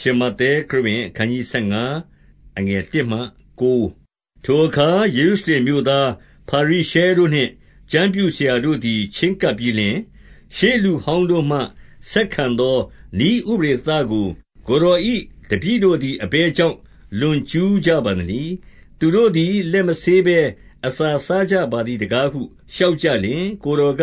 ရှမဿဲခရစ်ဝင်အခန်းကြီး15အငယ်1မှ9ထိုအခါယေရုရှလင်မြို့သားဖာရိရှဲတို့နှင့်ကျမ်းပြုဆရာတို့သည် ချင်းကပ်ပြီးလျှင်ရှေးလူဟောင်းတို့မှဆက်ခံသောဤဥပရိသကိုကိုရောဤတပည့်တို့သည်အဘဲကြောင့်လွန်ကျူးကြပါသနည်းသူတို့သည်လက်မဆေးဘဲအစာစားကြပါသည်တကားဟုလျှောက်ကြလျင် ကိုရောက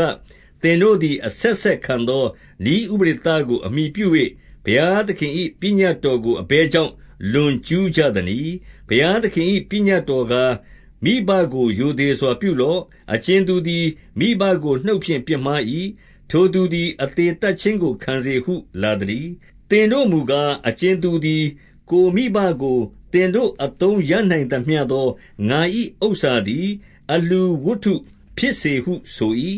သင်တို့သည်အဆက်ဆက်ခံသောဤဥပရိသကိုအမိပြု၍ ဘုရားသခင်၏ပညတ်တော်ကို အဘယ်ကြောင့် လွန်ကျူးကြသနည်း။ဘုရားသခင်၏ပညတ်တော်ကား၊မိဘကို ရိုသေစွာပြုလော့။အကြင်သူသည် မိဘကို နှုတ်ဖြင့်ပြစ်မှား၏။ထိုသူသည် အသေသတ်ခြင်းကို ခံစေဟု လာသတည်း။သင်တို့မူကား၊အကြင်သူသည် ကိုယ်မိဘကို သင်တို့ အသုံးရနိုင်သမျှသော ငါ၏ဥစ္စာသည် အလှူဝတ္ထုဖြစ်စေဟု ဆို၏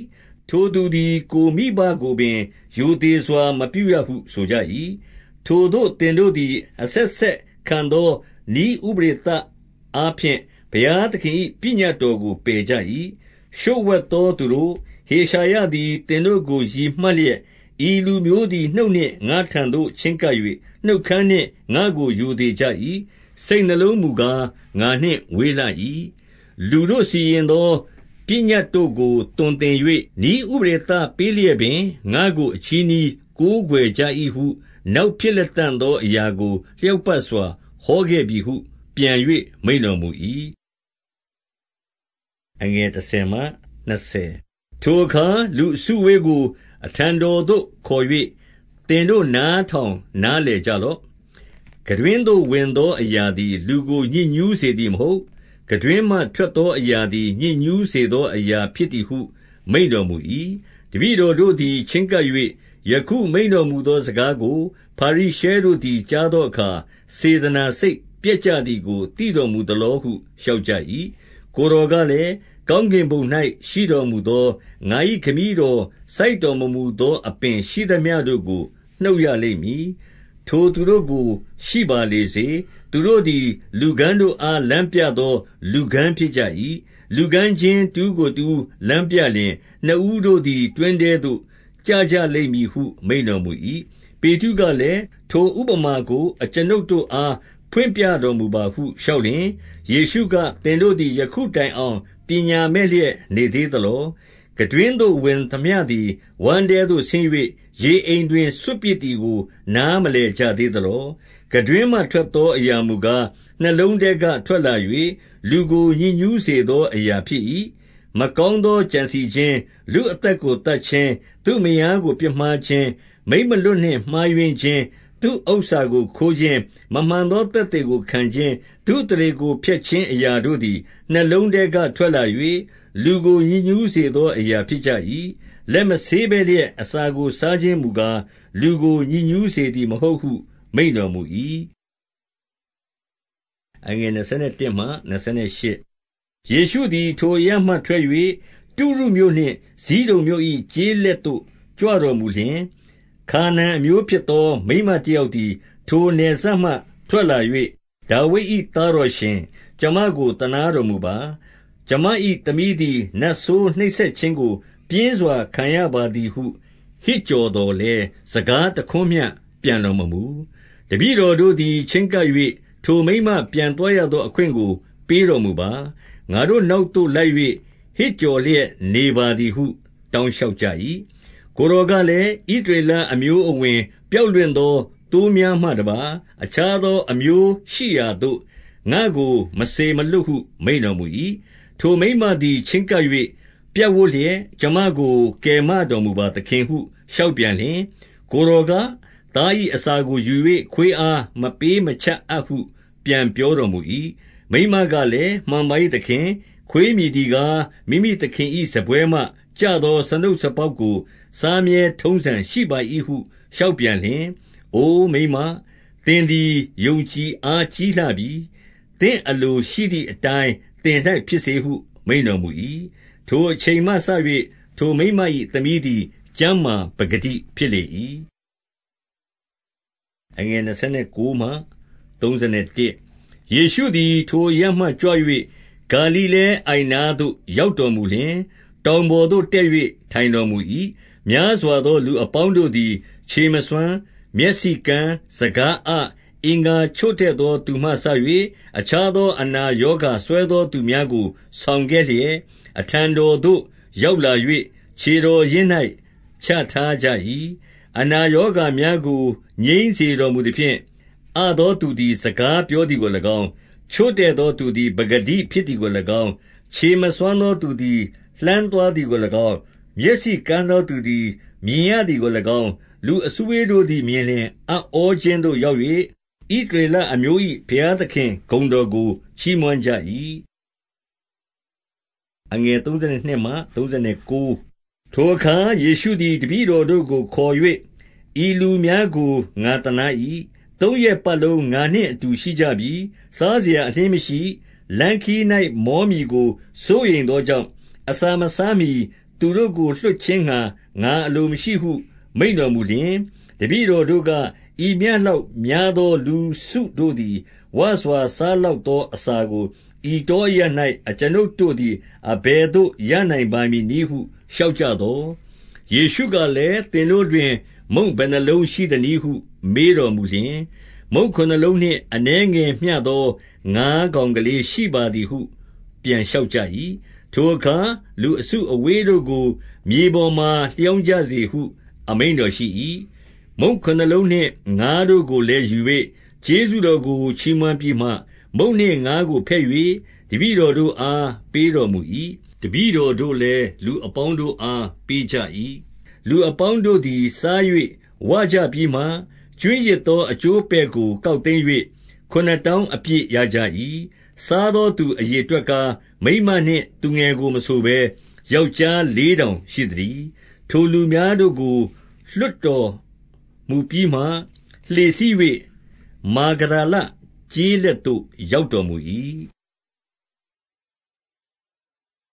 ထိုသူသည် ကိုယ်မိဘကိုပင် ရိုသေစွာ မပြုရဟု ဆိုကြ၏။ထိုသို့သင်တို့သည် အဆက်ဆက်ခံသော နည်းဥပဒေသအားဖြင့် ဘုရားသခင်၏ပညတ်တော်ကို ပယ်ကြ၏။လျှို့ဝှက်သောသူတို့၊ဟေရှာယသည် သင်တို့ကို ရည်မှတ်လျက်၊ဤလူမျိုးသည် နှုတ်နှင့် ငါ့ထံသို့ ချဉ်းကပ်၍နှုတ်ခမ်းနှင့် ငါ့ကို ရိုသေကြ၏။စိတ်နှလုံးမူကား ငါနှင့်ဝေးလှ၏။လူတို့စီရင်သော ပညတ်တို့ကို သွန်သင်၍နည်းဥပဒေသပေးလျက်ပင် ငါ့ကို အချည်းနှီးကိုးကွယ်ကြ၏ဟု နောက်ဖြစ်လတံ့သောအရာကို လျောက်ပတ်စွာ ဟောခဲ့ပြီဟု ပြန်၍မိန့်တော်မူ၏။ထိုအခါ လူအစုအဝေးကို အထံတော်သို့ခေါ်၍၊သင်တို့ နားထောင်နားလည်ကြလော့။ခံတွင်းသို့ ဝင်သောအရာသည် လူကို ညစ်ညူးစေသည်မဟုတ် ခံတွင်းမှထွက်သောအရာသည် ညစ်ညူးစေသောအရာဖြစ်သည်ဟု မိန့်တော်မူ၏။တပည့်တော်တို့သည် ချဉ်းကပ်၍၊ယခုမိန့်တော်မူသောစကားကို ဖာရိရှဲတို့သည် ကြားသောအခါ စေတနာစိတ်ပျက်ကြသည်ကို သိတော်မူသလောဟု လျှောက်ကြ၏။ကိုယ်တော်ကလည်း၊ကောင်းကင်ဘုံ၌ရှိတော်မူသော ငါ၏ခမည်းတော် စိုက်တော်မမူသော အပင်ရှိသမျှတို့ကို နှုတ်ရလိမ့်မည်။ ထိုသူတို့ကို ရှိပါလေစေ။သူတို့သည် လူကန်းတို့အား လမ်းပြသော လူကန်းဖြစ်ကြ၏။လူကန်းချင်းတဦးကိုတဦး လမ်းပြလျှင်၊နှစ်ဦးတို့သည် တွင်းထဲသို့ ကျကြလိမ့်မည်ဟု မိန့်တော်မူ၏။ပေတရုကလည်း၊ထိုဥပမာကို အကျွန်ုပ်တို့အား ဖွင့်ပြတော်မူပါဟု လျှောက်လျှင်၊ယေရှုက၊သင်တို့သည် ယခုတိုင်အောင် ပညာမဲ့လျက် နေသေးသလော။ ခံတွင်းသို့ဝင်သမျှသည် ဝမ်းထဲသို့ဆင်း၍ရေအိမ်တွင် စွန့်ပစ်သည်ကို နားမလည်ကြသေးသလော။ခံတွင်းမှထွက်သောအရာမူကား၊နှလုံးထဲက ထွက်လာ၍လူကို ညစ်ညူးစေသောအရာဖြစ်၏။မကောင်းသော ကြံစည်ခြင်း၊လူအသက်ကို သတ်ခြင်း၊သူ့မယားကို ပြစ်မှားခြင်း၊မိန်းမလွတ်နှင့် မှားယွင်းခြင်း၊ သူ့ဥစ္စာကိုခိုးခြင်း၊မမှန်သောသက်သေကို ခံခြင်း၊သူ့အသရေကိုဖျက်ခြင်းအရာတို့သည် နှလုံးထဲက ထွက်လာ၍လူကိုညစ်ညူးစေသောအရာဖြစ်ကြ၏။လက်မဆေးဘဲလျက် အစာကိုစားခြင်းမူကား၊လူကို ညစ်ညူးစေသည်မဟုတ်ဟု မိန့်တော်မူ၏။ယေရှုသည် ထိုအရပ်မှထွက်၍တုရုမြို့နှင့် ဇိဒုန်မြို့၏ကျေးလက်သို့ ကြွတော်မူလျှင်၊ ခါနာန်အမျိုးဖြစ်သော မိန်းမတယောက်သည် ထိုနယ်စပ်မှ ထွက်လာ၍၊ဒါဝိဒ်၏သားတော်ရှင်၊ကျွန်မကို သနားတော်မူပါ။ကျွန်မ၏သမီးသည် နတ်ဆိုးနှိပ်စက်ခြင်းကို ပြင်းစွာခံရပါသည်ဟု ဟစ်ကြော်သော်လည်း၊စကားတခွန်းမျှ ပြန်တော်မမူ။တပည့်တော်တို့သည် ချဉ်းကပ်၍၊ထိုမိန်းမပြန်သွားရသော အခွင့်ကို ပေးတော်မူပါ။ငါတို့နောက်သို့လိုက်၍ဟစ်ကြော်လျက်နေပါသည်ဟု တောင်းလျှောက်ကြ၏။ ကိုယ်တော်ကလည်း၊ဣသရေလအမျိုးအဝင် ပျောက်လွင့်သော သိုးများမှတပါး အခြားသော အမျိုးရှိရာသို့ ငါ့ကို မစေမလွှတ်ဟု မိန့်တော်မူ၏။ထိုမိန်းမသည် ချဉ်းကပ်၍ပြပ်ဝပ်လျက်၊ကျွန်မကို ကယ်မတော်မူပါသခင်ဟု လျှောက်ပြန်လျှင်၊ကိုယ်တော်က၊သား၏အစာကိုယူ၍ခွေးအား မပေးမချအပ်ဟု ပြန်ပြောတော်မူ၏။မိန်းမကလည်း၊မှန်ပါ၏သခင်။ခွေးမည်သည်ကား မိမိသခင်၏စားပွဲမှ ကျသော စားနုပ်စားပေါက်ကို စားမြဲထုံးစံရှိပါ၏ဟု လျှောက်ပြန်လျှင်၊အိုမိန်းမ၊သင်သည်ယုံကြည်အားကြီးလှပြီ။သင့်အလိုရှိသည်အတိုင်း သင်၌ဖြစ်စေဟု မိန့်တော်မူ၏။ထိုအချိန်မှစ၍ထိုမိန်းမ၏သမီးသည် ကျန်းမာပကတိဖြစ်လေ၏။ယေရှုသည် ထိုအရပ်မှကြွ၍ဂါလိလဲအိုင်နားသို့ ရောက်တော်မူလျှင်၊တောင်ပေါ်သို့တက်၍ထိုင်တော်မူ၏။ များစွာသော လူအပေါင်းတို့သည် ခြေမစွမ်း၊မျက်စိကန်း၊စကားအ၊အင်္ဂါချို့တဲ့သော သူမှစ၍အခြားသော အနာရောဂါစွဲသောသူများကို ဆောင်ခဲ့လျက်၊အထံတော်သို့ ရောက်လာ၍ခြေတော်ရင်း၌ချထားကြ၏။အနာရောဂါများကို ငြိမ်းစေတော်မူသဖြင့်၊အသောသူသည် စကားပြောသည်ကို၎င်း၊ချို့တဲ့သောသူသည် ပကတိဖြစ်သည်ကို၎င်း၊ခြေမစွမ်းသောသူသည် လှမ်းသွားသည်ကို၎င်း၊ မျက်စိကန်းသောသူသည် မြင်ရသည်ကို၎င်း၊လူအစုအဝေးတို့သည် မြင်လျှင် အံ့ဩခြင်းသို့ရောက်၍ဣသရေလအမျိုး၏ဘုရားသခင် ဂုဏ်တော်ကို ချီးမွမ်းကြ၏။ထိုအခါ ယေရှုသည် တပည့်တော်တို့ကိုခေါ်၍၊ဤလူများကို ငါသနား၏။သုံးရက်ပတ်လုံး ငါနှင့်အတူ ရှိကြပြီ။စားစရာအလျှင်းမရှိ။လမ်းခရီး၌မောမည်ကို စိုးရိမ်သောကြောင့်၊အစာမစားမှီ သူတို့ကို လွှတ်ခြင်းငှါ ငါအလိုမရှိဟု မိန့်တော်မူလျှင်၊တပည့်တော်တို့က၊ဤမျှလောက်များသော လူစုတို့သည် ဝစွာစားလောက်သော အစာကို ဤတောအရပ်၌အကျွန်ုပ်တို့သည် အဘယ်သို့ရနိုင်ပါမည်နည်းဟု လျှောက်ကြသော်၊ယေရှုကလည်း၊သင်တို့တွင် မုန့်ဘယ်နှစ်လုံးရှိသနည်းဟု မေးတော်မူလျှင်၊မုန့်ခုနစ်လုံးနှင့် အနည်းငယ်မျှသော ငါးကောင်ကလေးရှိပါသည်ဟု ပြန်လျှောက်ကြ၏။ ထိုအခါ လူအစုအဝေးတို့ကို မြေပေါ်မှာ လျောင်းကြစေဟု အမိန့်တော်ရှိ၏။မုန့်ခုနစ်လုံးနှင့် ငါးတို့ကိုလည်းယူ၍ကျေးဇူးတော်ကို ချီးမွမ်းပြီးမှ၊မုန့်နှင့်ငါးကိုဖဲ့၍တပည့်တော်တို့အား ပေးတော်မူ၏။တပည့်တော်တို့လည်း လူအပေါင်းတို့အား ပေးကြ၏။လူအပေါင်းတို့သည် စား၍ဝကြပြီးမှ၊ကြွင်းရစ်သော အကျိုးပဲ့ကို ကောက်သိမ်း၍ခုနစ်တောင်းအပြည့်ရကြ၏။ စားသောသူအရေအတွက်ကား၊မိန်းမနှင့် သူငယ်ကို မဆိုဘဲ ယောက်ျားလေးထောင်ရှိသတည်း။ထိုလူများတို့ကို လွှတ်တော်မူပြီးမှ လှေစီး၍မာဂဒလကျေးလက်သို့ ရောက်တော်မူ၏။